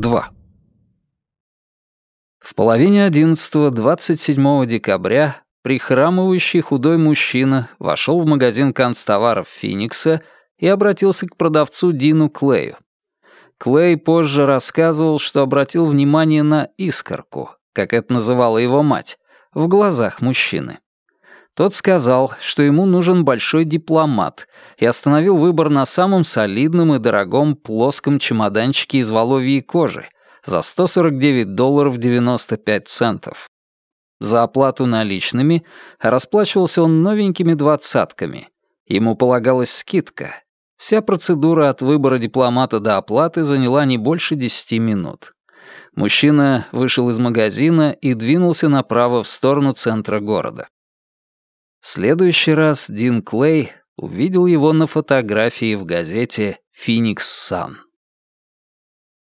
2. В половине одиннадцатого 27 декабря прихрамывающий худой мужчина вошел в магазин канцтоваров Феникса и обратился к продавцу Дину Клею. Клей позже рассказывал, что обратил внимание на искорку, как это называла его мать, в глазах мужчины. Тот сказал, что ему нужен большой дипломат, и остановил выбор на самом солидном и дорогом плоском чемоданчике из воловьей кожи за 149 долларов 95 центов. За оплату наличными расплачивался он новенькими двадцатками. Ему полагалась скидка. Вся процедура от выбора дипломата до оплаты заняла не больше десяти минут. Мужчина вышел из магазина и двинулся направо в сторону центра города. Следующий раз Дин Клей увидел его на фотографии в газете «Феникс Сан».